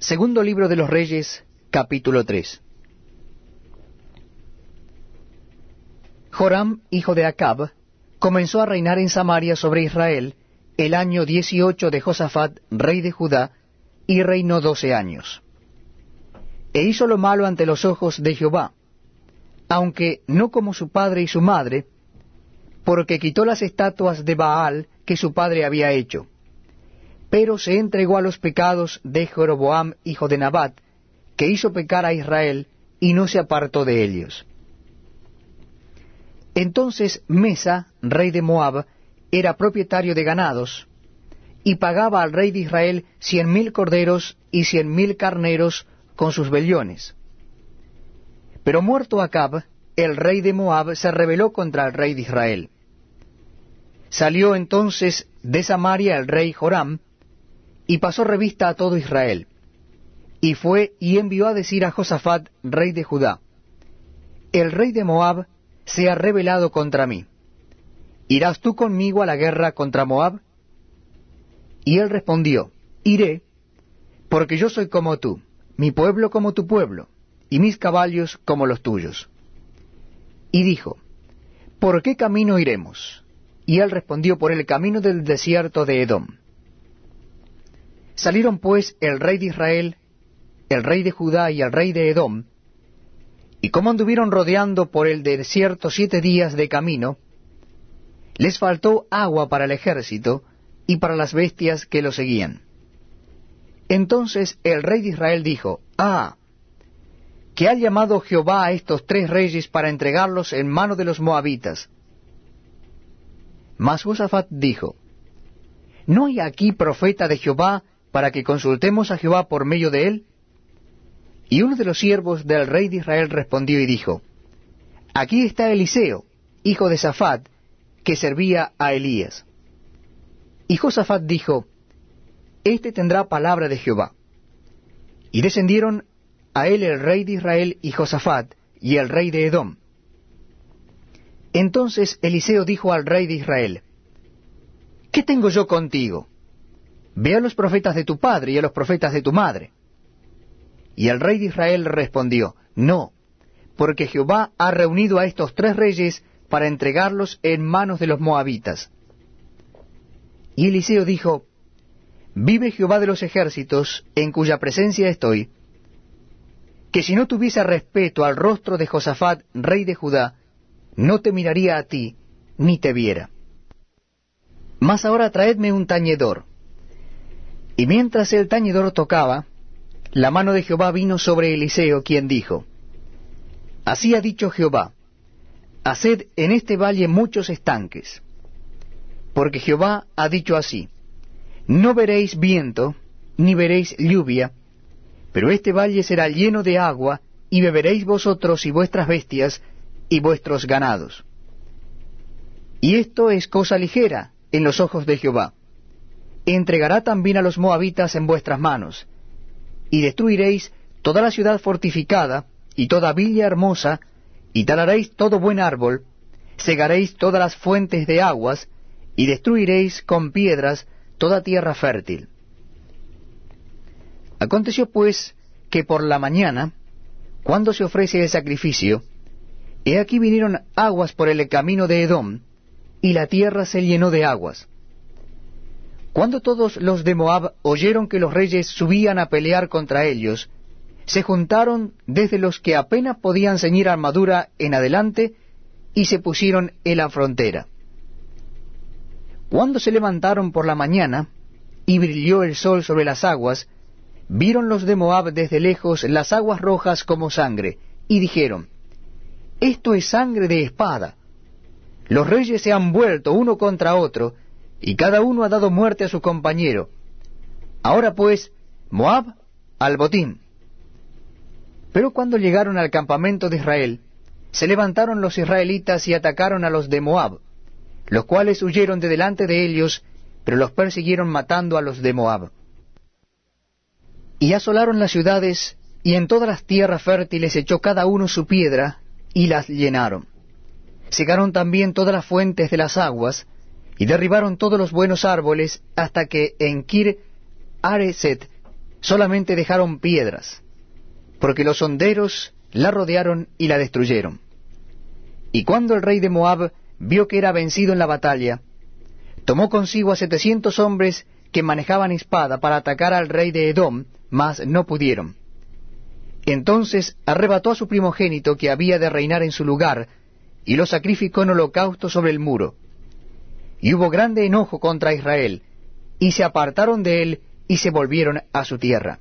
Segundo libro de los Reyes, capítulo 3. Joram, hijo de Acab, comenzó a reinar en Samaria sobre Israel el año dieciocho de Josafat, rey de Judá, y reinó doce años. E hizo lo malo ante los ojos de Jehová, aunque no como su padre y su madre, porque quitó las estatuas de Baal que su padre había hecho pero se entregó a los pecados de Jeroboam, hijo de Nabat, que hizo pecar a Israel, y no se apartó de ellos. Entonces Mesa, rey de Moab, era propietario de ganados, y pagaba al rey de Israel cien mil corderos y cien mil carneros con sus vellones. Pero muerto Acab, el rey de Moab se rebeló contra el rey de Israel. Salió entonces de Samaria el rey Joram, y pasó revista a todo Israel. Y fue y envió a decir a Josafat, rey de Judá, El rey de Moab se ha rebelado contra mí. ¿Irás tú conmigo a la guerra contra Moab? Y él respondió, Iré, porque yo soy como tú, mi pueblo como tu pueblo, y mis caballos como los tuyos. Y dijo, ¿por qué camino iremos? Y él respondió, por el camino del desierto de Edom. Salieron pues el rey de Israel, el rey de Judá y el rey de Edom, y como anduvieron rodeando por el desierto siete días de camino, les faltó agua para el ejército y para las bestias que lo seguían. Entonces el rey de Israel dijo, Ah, que ha llamado Jehová a estos tres reyes para entregarlos en mano de los moabitas. Mas Josafat dijo, ¿No hay aquí profeta de Jehová para que consultemos a Jehová por medio de él? Y uno de los siervos del rey de Israel respondió y dijo, Aquí está Eliseo, hijo de Safat, que servía a Elías. Y Josafat dijo, Este tendrá palabra de Jehová. Y descendieron a él el rey de Israel y Josafat, y el rey de Edom. Entonces Eliseo dijo al rey de Israel, ¿Qué tengo yo contigo? Ve a los profetas de tu padre y a los profetas de tu madre. Y el rey de Israel respondió, No, porque Jehová ha reunido a estos tres reyes para entregarlos en manos de los moabitas. Y Eliseo dijo, Vive Jehová de los ejércitos, en cuya presencia estoy, que si no tuviese respeto al rostro de Josafat, rey de Judá, no te miraría a ti, ni te viera. Mas ahora traedme un tañedor. Y mientras el tañedor tocaba, la mano de Jehová vino sobre Eliseo, quien dijo, Así ha dicho Jehová, haced en este valle muchos estanques, porque Jehová ha dicho así, no veréis viento, ni veréis lluvia, pero este valle será lleno de agua, y beberéis vosotros y vuestras bestias, y vuestros ganados. Y esto es cosa ligera en los ojos de Jehová entregará también a los moabitas en vuestras manos, y destruiréis toda la ciudad fortificada, y toda villa hermosa, y talaréis todo buen árbol, segaréis todas las fuentes de aguas, y destruiréis con piedras toda tierra fértil. Aconteció pues que por la mañana, cuando se ofrece el sacrificio, he aquí vinieron aguas por el camino de Edom, y la tierra se llenó de aguas. Cuando todos los de Moab oyeron que los reyes subían a pelear contra ellos, se juntaron desde los que apenas podían ceñir armadura en adelante y se pusieron en la frontera. Cuando se levantaron por la mañana y brilló el sol sobre las aguas, vieron los de Moab desde lejos las aguas rojas como sangre, y dijeron, Esto es sangre de espada. Los reyes se han vuelto uno contra otro, y cada uno ha dado muerte a su compañero. Ahora pues, Moab al botín. Pero cuando llegaron al campamento de Israel, se levantaron los israelitas y atacaron a los de Moab, los cuales huyeron de delante de ellos, pero los persiguieron matando a los de Moab. Y asolaron las ciudades, y en todas las tierras fértiles echó cada uno su piedra, y las llenaron. Secaron también todas las fuentes de las aguas, y derribaron todos los buenos árboles hasta que en Kir Areset solamente dejaron piedras, porque los honderos la rodearon y la destruyeron. Y cuando el rey de Moab vio que era vencido en la batalla, tomó consigo a setecientos hombres que manejaban espada para atacar al rey de Edom, mas no pudieron. Entonces arrebató a su primogénito que había de reinar en su lugar, y lo sacrificó en holocausto sobre el muro. Y hubo grande enojo contra Israel, y se apartaron de él y se volvieron a su tierra.